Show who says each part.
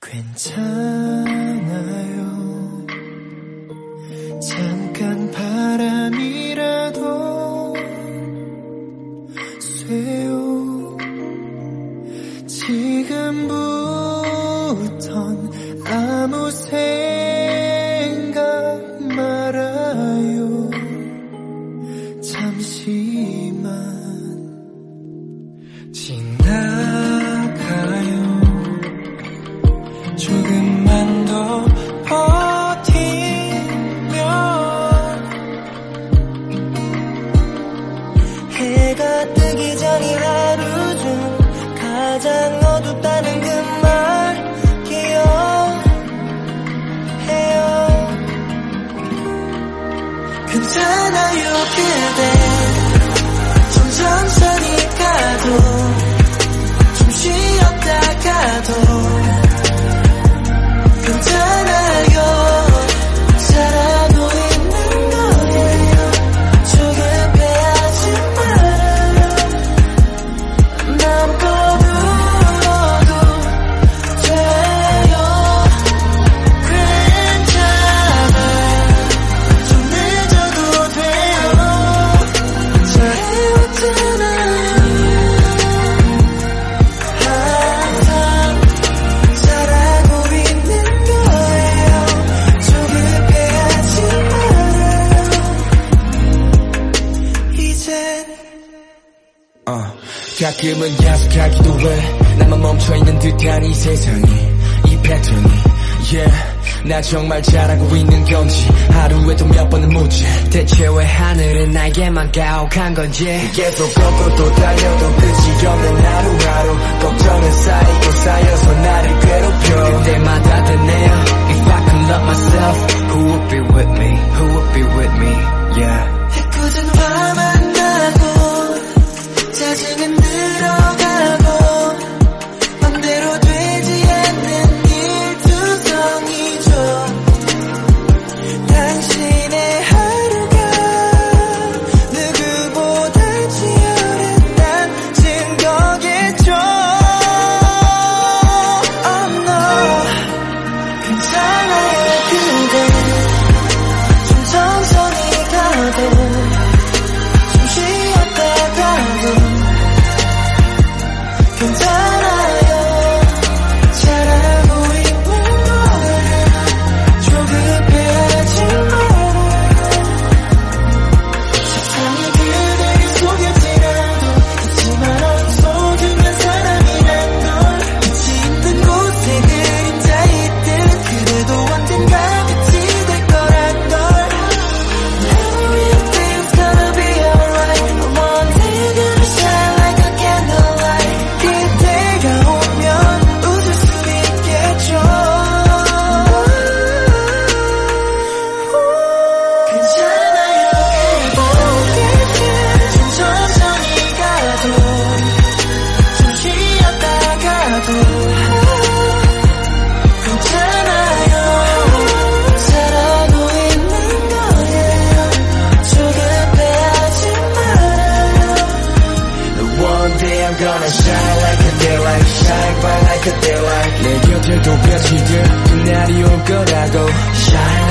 Speaker 1: 괜찮아요. 잠깐 바람이라도 쐬요. 지금부턴 아무
Speaker 2: 새 괜찮아요 그대. 점점 서니까도 어.
Speaker 3: 가끔은 야속하기도 해. 나만 멈춰있는 듯한 이 세상이 이 패턴이. Yeah. 나 정말 잘하고 있는 건지. 하루에도 몇 번은 묻지 대체 왜 하늘은 나에게만 가혹한 건지. 계속 거꾸로 또 달려도 그 끝이 없는 하루하루 걱정은 쌓이고 쌓여서 나를 괴롭혀. I'm gonna shine like a daylight Shine bright like a daylight 내 곁을 또 비춰줄 그날이 올 거라고. Shine.